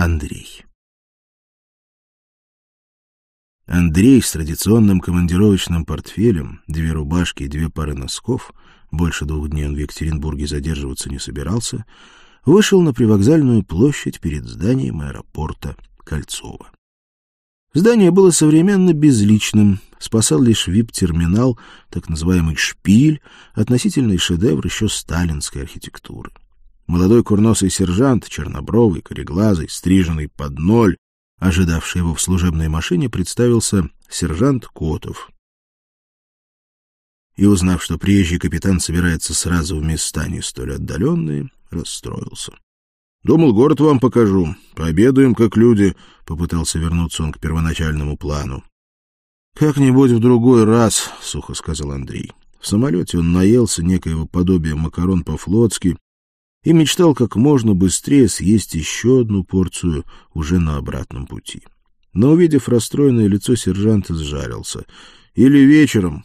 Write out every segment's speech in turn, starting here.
Андрей. Андрей с традиционным командировочным портфелем, две рубашки и две пары носков, больше двух дней он в Екатеринбурге задерживаться не собирался, вышел на привокзальную площадь перед зданием аэропорта Кольцова. Здание было современно безличным, спасал лишь вип-терминал, так называемый «шпиль», относительный шедевр еще сталинской архитектуры. Молодой курносый сержант, чернобровый, кореглазый, стриженный под ноль, ожидавший его в служебной машине, представился сержант Котов. И, узнав, что приезжий капитан собирается сразу в места не столь отдаленные, расстроился. — Думал, город вам покажу. Пообедаем, как люди, — попытался вернуться он к первоначальному плану. — Как-нибудь в другой раз, — сухо сказал Андрей. В самолете он наелся некоего подобия макарон по-флотски, и мечтал как можно быстрее съесть еще одну порцию уже на обратном пути. Но, увидев расстроенное лицо сержанта, сжарился. «Или вечером».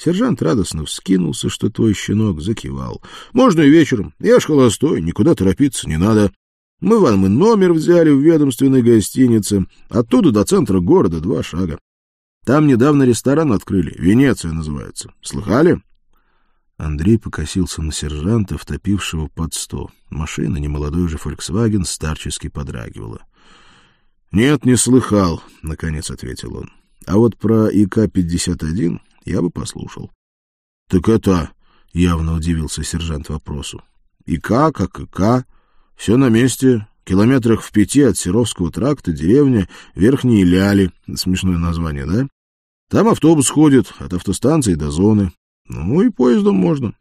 Сержант радостно вскинулся, что твой щенок закивал. «Можно и вечером. Я ж холостой, никуда торопиться не надо. Мы вам и номер взяли в ведомственной гостинице. Оттуда до центра города два шага. Там недавно ресторан открыли, Венеция называется. Слыхали?» Андрей покосился на сержанта, втопившего под сто. Машина, немолодой уже «Фольксваген», старчески подрагивала. — Нет, не слыхал, — наконец ответил он. — А вот про ИК-51 я бы послушал. — Так это... — явно удивился сержант вопросу. — ИК как ИК, все на месте, километрах в пяти от Серовского тракта, деревня Верхние Ляли. Смешное название, да? Там автобус ходит от автостанции до зоны. Ну и поездом можно.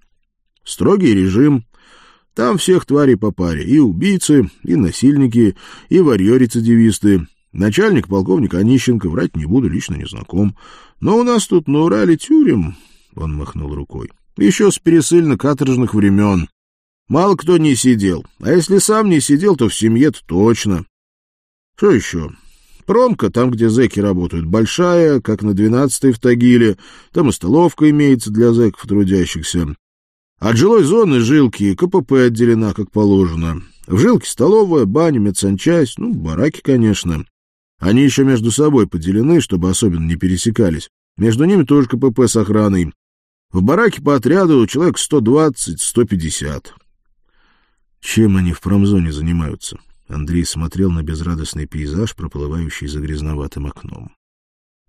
Строгий режим. Там всех тварей по паре. И убийцы, и насильники, и варьё-рецидивисты. Начальник полковник Онищенко, врать не буду, лично не знаком. Но у нас тут на Урале тюрем, — он махнул рукой, — еще с пересыльно-каторжных времен. Мало кто не сидел, а если сам не сидел, то в семье-то точно. Что еще? Промка, там, где зэки работают, большая, как на двенадцатой в Тагиле. Там и столовка имеется для зэков трудящихся. От жилой зоны жилки КПП отделена, как положено. В жилке столовая, баня, медсанчасть, ну, бараки, конечно. Они еще между собой поделены, чтобы особенно не пересекались. Между ними тоже КПП с охраной. В бараке по отряду человек 120-150. Чем они в промзоне занимаются? Андрей смотрел на безрадостный пейзаж, проплывающий за грязноватым окном.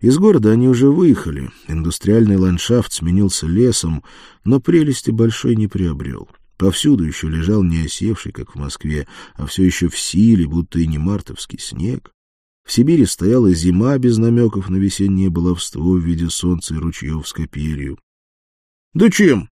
Из города они уже выехали, индустриальный ландшафт сменился лесом, но прелести большой не приобрел. Повсюду еще лежал не осевший, как в Москве, а все еще в силе, будто и не мартовский снег. В Сибири стояла зима без намеков на весеннее баловство в виде солнца и ручьев с копелью. — Да чем?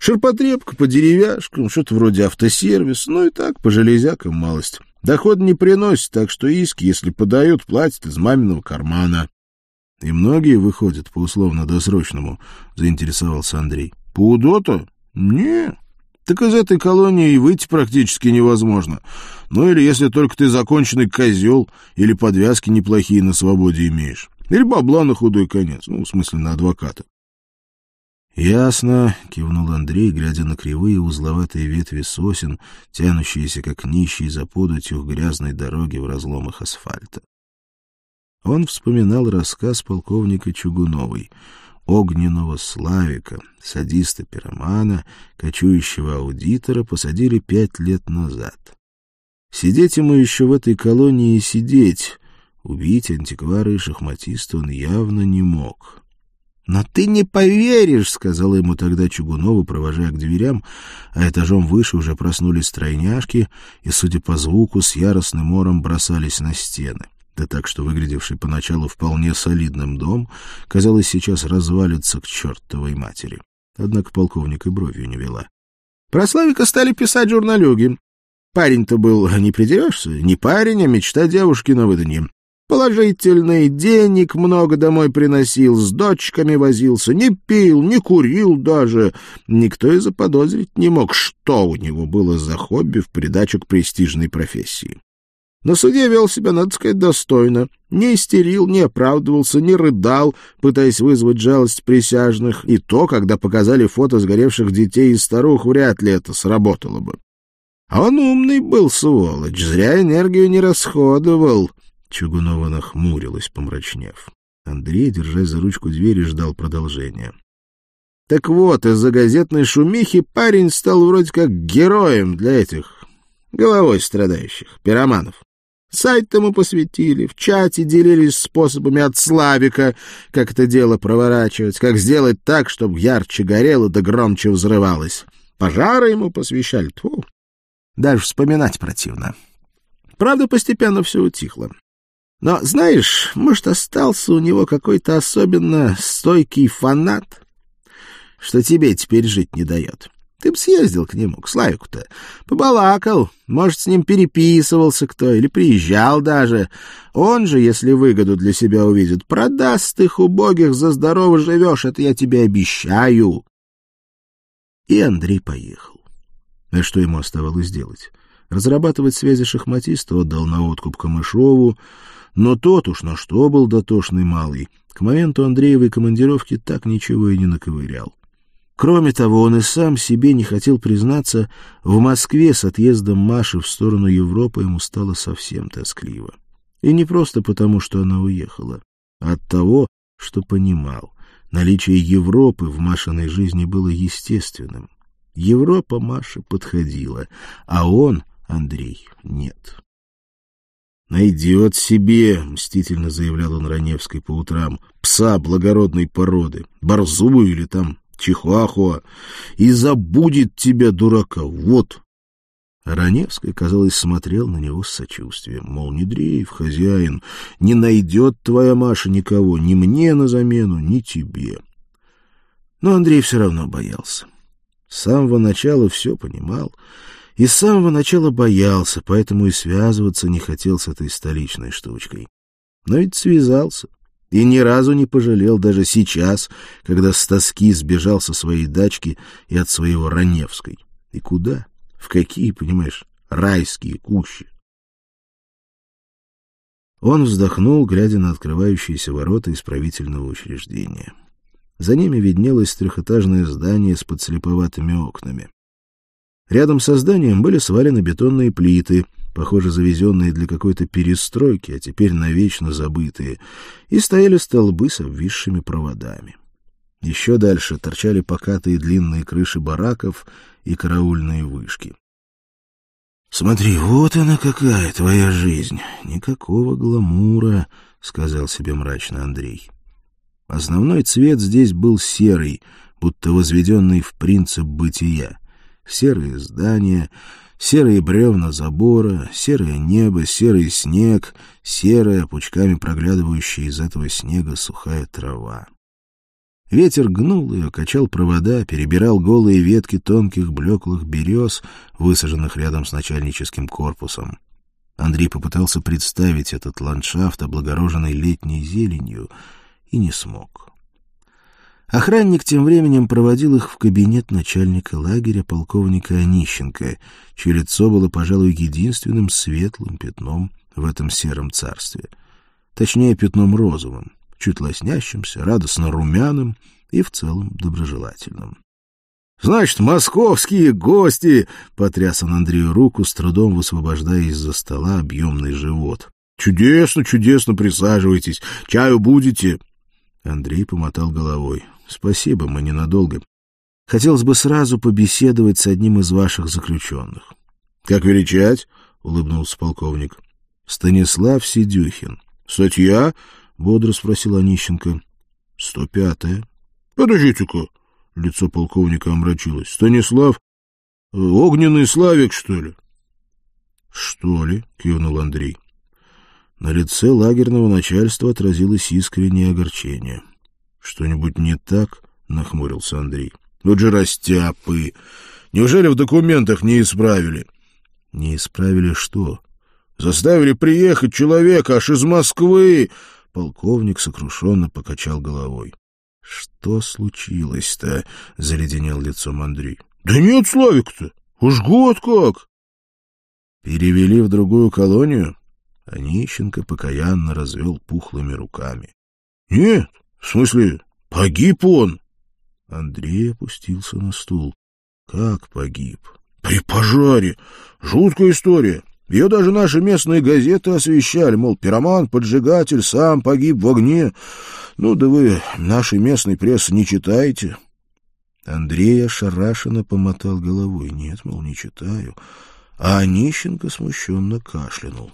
Ширпотребка по деревяшкам, что-то вроде автосервис, ну и так, по железякам малость. Доход не приносит, так что иски, если подают, платят из маминого кармана. — И многие выходят по условно-досрочному, — заинтересовался Андрей. — По УДО-то? Не. Так из этой колонии и выйти практически невозможно. Ну или если только ты законченный козел, или подвязки неплохие на свободе имеешь. Или бабла на худой конец, ну, в смысле, на адвоката. «Ясно», — кивнул Андрей, глядя на кривые узловатые ветви сосен, тянущиеся, как нищие за податью грязной дороги в разломах асфальта. Он вспоминал рассказ полковника Чугуновой, огненного Славика, садиста-пиромана, кочующего аудитора, посадили пять лет назад. Сидеть ему еще в этой колонии сидеть, убить антиквара и шахматиста он явно не мог. «Но ты не поверишь», — сказала ему тогда Чугунова, провожая к дверям, а этажом выше уже проснулись тройняшки и, судя по звуку, с яростным ором бросались на стены. Да так, что выглядевший поначалу вполне солидным дом, казалось, сейчас развалится к чертовой матери. Однако полковник и бровью не вела. Про Славика стали писать журналюги. Парень-то был, не придерешься, не парень, а мечта девушки на выданье. Положительный, денег много домой приносил, с дочками возился, не пил, не курил даже. Никто и заподозрить не мог, что у него было за хобби в придачу к престижной профессии. На суде вел себя, надо сказать, достойно. Не истерил, не оправдывался, не рыдал, пытаясь вызвать жалость присяжных. И то, когда показали фото сгоревших детей и старух, вряд ли это сработало бы. А он умный был, сволочь, зря энергию не расходовал. Чугунова нахмурилась, помрачнев. Андрей, держась за ручку двери, ждал продолжения. Так вот, из-за газетной шумихи парень стал вроде как героем для этих головой страдающих, пироманов. Сайт ему посвятили, в чате делились способами от Славика, как это дело проворачивать, как сделать так, чтобы ярче горело да громче взрывалось. Пожары ему посвящали. Тьфу. Даже вспоминать противно. Правда, постепенно все утихло. Но, знаешь, может, остался у него какой-то особенно стойкий фанат, что тебе теперь жить не дает. Ты бы съездил к нему, к Славику-то, побалакал, может, с ним переписывался кто или приезжал даже. Он же, если выгоду для себя увидит, продаст их убогих, за здорово живешь, это я тебе обещаю. И Андрей поехал. А что ему оставалось делать? Разрабатывать связи шахматиста отдал на откуп Камышову, но тот уж на что был дотошный малый. К моменту Андреевой командировки так ничего и не наковырял. Кроме того, он и сам себе не хотел признаться, в Москве с отъездом Маши в сторону Европы ему стало совсем тоскливо. И не просто потому, что она уехала, а от того, что понимал. Наличие Европы в Машиной жизни было естественным. Европа Маше подходила, а он, Андрей, нет. «Найдет себе», — мстительно заявлял он Раневской по утрам, «пса благородной породы, борзую или там чихуахуа, и забудет тебя, дурака, вот». Раневская, казалось, смотрел на него с сочувствием. Мол, не дрейф, хозяин, не найдет твоя Маша никого, ни мне на замену, ни тебе. Но Андрей все равно боялся. С самого начала все понимал и с самого начала боялся, поэтому и связываться не хотел с этой столичной штучкой. Но ведь связался и ни разу не пожалел даже сейчас, когда с тоски сбежал со своей дачки и от своего Раневской. И куда? — в какие, понимаешь, райские кущи? Он вздохнул, глядя на открывающиеся ворота исправительного учреждения. За ними виднелось трехэтажное здание с подслеповатыми окнами. Рядом со зданием были свалены бетонные плиты, похоже, завезенные для какой-то перестройки, а теперь навечно забытые, и стояли столбы с обвисшими проводами. Еще дальше торчали покатые длинные крыши бараков и караульные вышки. «Смотри, вот она какая, твоя жизнь! Никакого гламура», — сказал себе мрачно Андрей. Основной цвет здесь был серый, будто возведенный в принцип бытия. Серые здания, серые бревна забора, серое небо, серый снег, серая, пучками проглядывающая из этого снега сухая трава. Ветер гнул ее, качал провода, перебирал голые ветки тонких блеклых берез, высаженных рядом с начальническим корпусом. Андрей попытался представить этот ландшафт, облагороженный летней зеленью, и не смог. Охранник тем временем проводил их в кабинет начальника лагеря полковника Онищенко, чье лицо было, пожалуй, единственным светлым пятном в этом сером царстве. Точнее, пятном розовым чуть лоснящимся, радостно румяным и в целом доброжелательным. — Значит, московские гости! — потряс он Андрею руку, с трудом высвобождая из-за стола объемный живот. — Чудесно, чудесно, присаживайтесь. Чаю будете? Андрей помотал головой. — Спасибо, мы ненадолго. Хотелось бы сразу побеседовать с одним из ваших заключенных. — Как величать? — улыбнулся полковник. — Станислав Сидюхин. — Статья? — бодро спросил Онищенко. — Сто пятая. — Подождите-ка. Лицо полковника омрачилось. — Станислав? Огненный Славик, что ли? — Что ли? — кивнул Андрей. На лице лагерного начальства отразилось искреннее огорчение. — Что-нибудь не так? — нахмурился Андрей. — Вот же растяпы! Неужели в документах не исправили? — Не исправили что? — Заставили приехать человека аж из Москвы! Полковник сокрушенно покачал головой. — Что случилось-то? — заледенел лицом Андрей. — Да нет, Славик-то, уж год как. — Перевели в другую колонию? Онищенко покаянно развел пухлыми руками. — Нет, в смысле, погиб он. Андрей опустился на стул. — Как погиб? — При пожаре. Жуткая история. Ее даже наши местные газеты освещали, мол, пироман, поджигатель, сам погиб в огне. Ну да вы нашей местной прессы не читаете. Андрей ошарашенно помотал головой. Нет, мол, не читаю. А Онищенко смущенно кашлянул.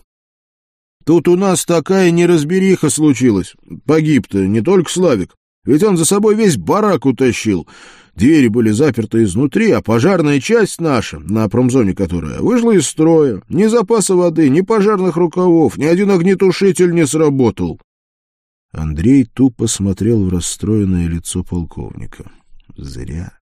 Тут у нас такая неразбериха случилась. Погиб-то не только Славик, ведь он за собой весь барак утащил. Двери были заперты изнутри, а пожарная часть наша, на промзоне которая, вышла из строя. Ни запаса воды, ни пожарных рукавов, ни один огнетушитель не сработал. Андрей тупо смотрел в расстроенное лицо полковника. Зря.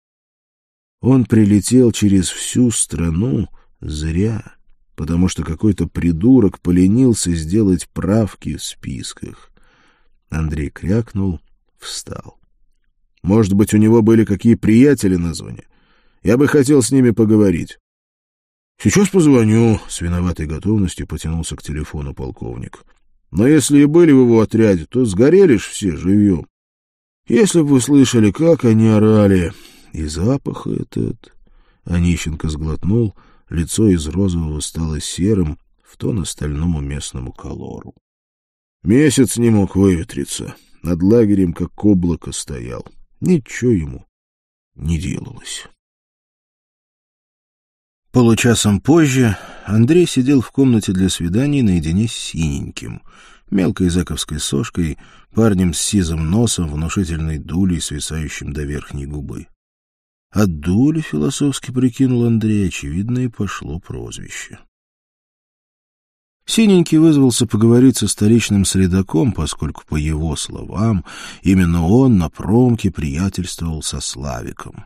Он прилетел через всю страну зря, потому что какой-то придурок поленился сделать правки в списках. Андрей крякнул, встал. Может быть, у него были какие приятели на зоне? Я бы хотел с ними поговорить. — Сейчас позвоню, — с виноватой готовностью потянулся к телефону полковник. — Но если и были в его отряде, то сгорели ж все живьем. Если бы вы слышали, как они орали, и запах этот... Онищенко сглотнул, лицо из розового стало серым, в тон остальному местному колору. Месяц не мог выветриться, над лагерем как облако стоял. Ничего ему не делалось. Получасом позже Андрей сидел в комнате для свиданий наедине с синеньким, мелкой заковской сошкой, парнем с сизым носом, внушительной дулей, свисающим до верхней губы. От философски прикинул Андрей, очевидно, и пошло прозвище. Синенький вызвался поговорить со столичным следаком, поскольку, по его словам, именно он на промке приятельствовал со Славиком.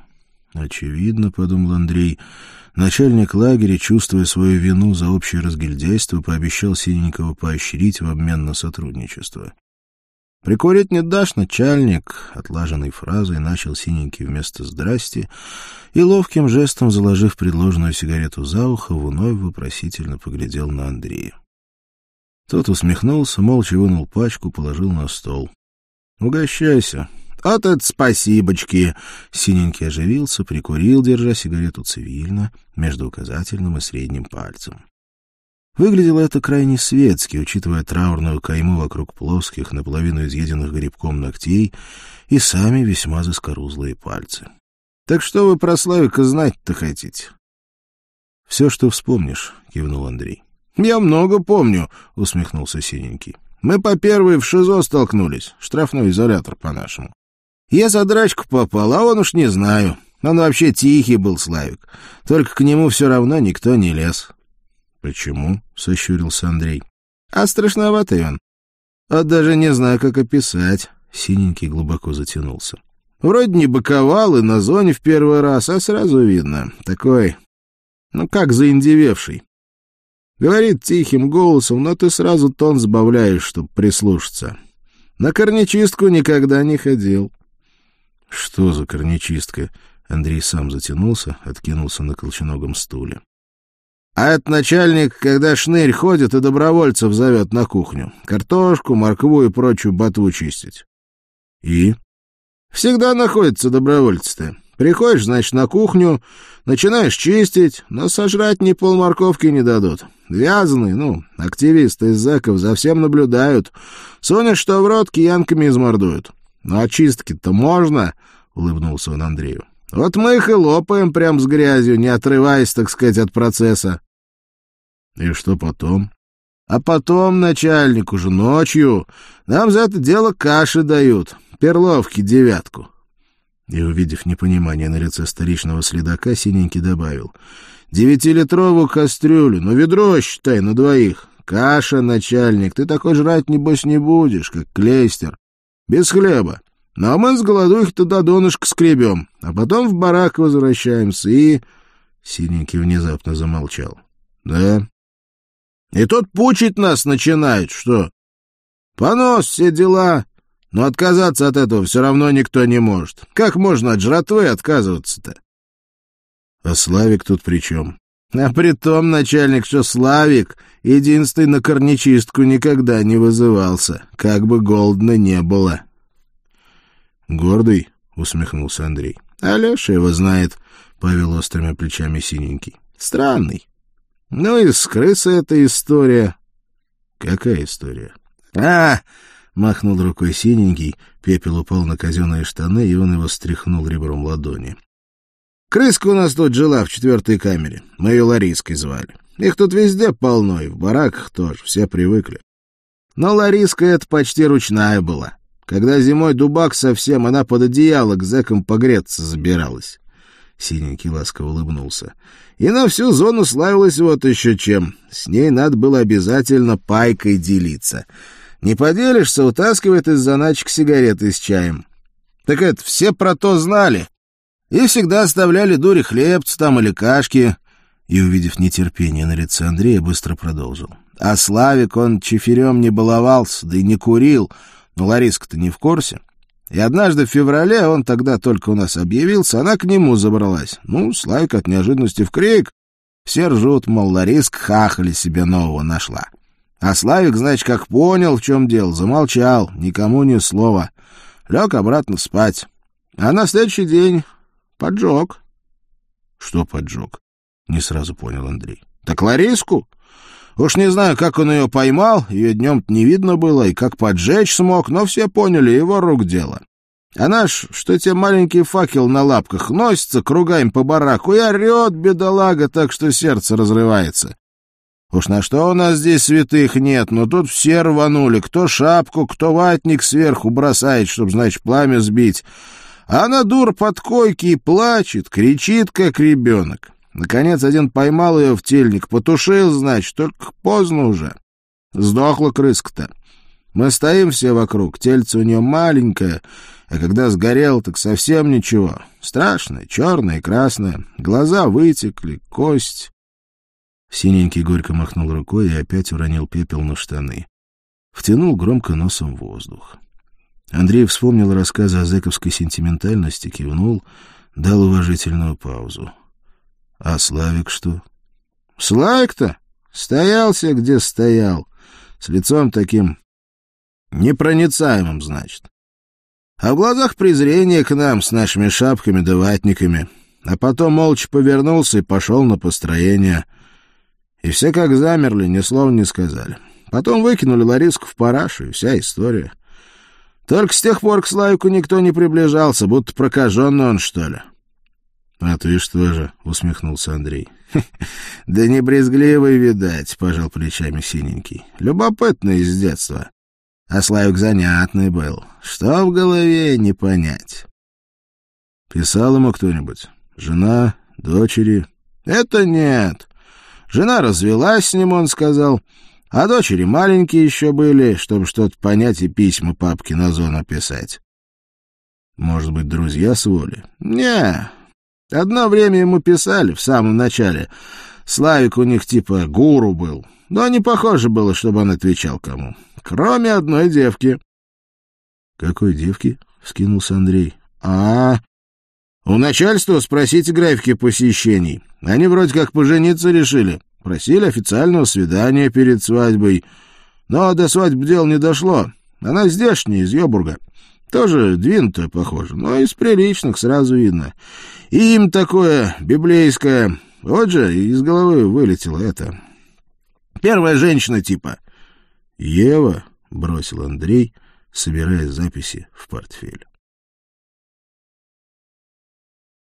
Очевидно, — подумал Андрей, — начальник лагеря, чувствуя свою вину за общее разгильдяйство, пообещал Синенького поощрить в обмен на сотрудничество. «Прикурить не дашь, начальник!» — отлаженной фразой начал Синенький вместо «здрасти» и ловким жестом, заложив предложенную сигарету за ухо, вновь вопросительно поглядел на Андрея. Тот усмехнулся, молча вынул пачку, положил на стол. — Угощайся. — Вот это спасибочки! Синенький оживился, прикурил, держа сигарету цивильно, между указательным и средним пальцем. Выглядело это крайне светски, учитывая траурную кайму вокруг плоских, наполовину изъеденных грибком ногтей и сами весьма заскорузлые пальцы. — Так что вы про Славика знать-то хотите? — Все, что вспомнишь, — кивнул Андрей. — Я много помню, — усмехнулся Синенький. — Мы по первой в ШИЗО столкнулись, штрафной изолятор по-нашему. Я за драчку попал, а он уж не знаю. Он вообще тихий был, Славик. Только к нему все равно никто не лез. — Почему? — сощурился Андрей. — А страшноватый он. Вот даже не знаю, как описать. Синенький глубоко затянулся. Вроде не боковал и на зоне в первый раз, а сразу видно. Такой, ну как заиндевевший. Говорит тихим голосом, но ты сразу тон сбавляешь, чтобы прислушаться. На корничистку никогда не ходил. — Что за корничистка? Андрей сам затянулся, откинулся на колченогом стуле. — А это начальник, когда шнырь ходит и добровольцев зовет на кухню. Картошку, моркву и прочую ботву чистить. — И? — Всегда находятся добровольцы-то. Приходишь, значит, на кухню, начинаешь чистить, но сожрать ни полморковки не дадут. Вязаные, ну, активисты из зэков за всем наблюдают. Сунешь что в рот, киянками измордуют. Ну, очистки-то можно, — улыбнулся он Андрею. Вот мы их и лопаем прям с грязью, не отрываясь, так сказать, от процесса. И что потом? А потом, начальник, уже ночью, нам за это дело каши дают, перловки девятку. И, увидев непонимание на лице столичного следака, синенький добавил. «Девятилитровую кастрюлю, ну ведро, считай, на двоих. Каша, начальник, ты такой жрать, небось, не будешь, как клейстер. Без хлеба. Ну, а мы с голодухи-то до донышка скребем, а потом в барак возвращаемся и...» Синенький внезапно замолчал. «Да?» «И тут пучить нас начинает, что? Понос, все дела. Но отказаться от этого все равно никто не может. Как можно от жратвы отказываться-то? А Славик тут при чем? А при том, начальник, что Славик единственный на корничистку никогда не вызывался, как бы голодно не было. «Гордый?» — усмехнулся Андрей. «Алеша его знает», — повел острыми плечами синенький. Странный. Ну и с крысой эта история. Какая история? А, махнул рукой синенький, пепел упал на казенные штаны, и он его стряхнул ребром ладони. Крыска у нас тут жила в четвертой камере. Мы ее Лариской звали. Их тут везде полно, и в бараках тоже, все привыкли. Но Лариска это почти ручная была. Когда зимой дубак совсем, она под одеяло к зэкам погреться забиралась. Синенький ласково улыбнулся. И на всю зону славилась вот еще чем. С ней надо было обязательно пайкой делиться. Не поделишься, утаскивает из заначек сигареты с чаем. Так это, все про то знали. И всегда оставляли дури хлебцы там или кашки. И, увидев нетерпение на лице Андрея, быстро продолжил. А Славик, он чеферем не баловался, да и не курил. Но Лариска-то не в курсе. И однажды в феврале, он тогда только у нас объявился, она к нему забралась. Ну, Славик от неожиданности в крик. Все ржут, мол, Лариска хахали себе нового нашла. А Славик, значит, как понял, в чем дело, замолчал, никому ни слова. Лег обратно спать. А на следующий день поджег. — Что поджег? — не сразу понял Андрей. — Так Лариску. Уж не знаю, как он ее поймал, ее днем не видно было, и как поджечь смог, но все поняли, его рук дело. Она ж, что те маленький факел на лапках, носится кругами по бараку и орет, бедолага, так что сердце разрывается. Уж на что у нас здесь святых нет, но тут все рванули, кто шапку, кто ватник сверху бросает, чтоб, значит, пламя сбить. А она дур под койки и плачет, кричит, как ребенок. Наконец один поймал ее в тельник, потушил, значит, только поздно уже. Сдохла крыска-то. Мы стоим все вокруг, тельце у нее маленькое, а когда сгорел, так совсем ничего. Страшное, черное и красное, глаза вытекли, кость. Синенький горько махнул рукой и опять уронил пепел на штаны. Втянул громко носом воздух. Андрей вспомнил рассказы о зэковской сентиментальности, кивнул, дал уважительную паузу. А Славик что? Славик-то стоялся, где стоял, с лицом таким непроницаемым, значит. А в глазах презрение к нам с нашими шапками да ватниками. А потом молча повернулся и пошел на построение. И все как замерли, ни слова не сказали. Потом выкинули Лариску в парашу, и вся история. Только с тех пор к Славику никто не приближался, будто прокаженный он, что ли. — А ты что же? — усмехнулся Андрей. — Да не брезгливый, видать, — пожал плечами синенький. — Любопытный из детства. А Славик занятный был. Что в голове, не понять. — Писал ему кто-нибудь? Жена, дочери? — Это нет. Жена развелась с ним, он сказал. А дочери маленькие еще были, чтобы что-то понять и письма папке на зону писать. — Может быть, друзья с воли? — Не, Одно время ему писали, в самом начале. Славик у них типа гуру был. Но не похоже было, чтобы он отвечал кому. Кроме одной девки. — Какой девки? — вскинулся Андрей. — А, у начальства спросите графики посещений. Они вроде как пожениться решили. Просили официального свидания перед свадьбой. Но до свадьбы дело не дошло. Она здешняя, из Йобурга. Тоже двинутая, похоже, но из приличных сразу видно. И им такое библейское. Вот же из головы вылетело это. Первая женщина типа. «Ева», — бросил Андрей, собирая записи в портфель.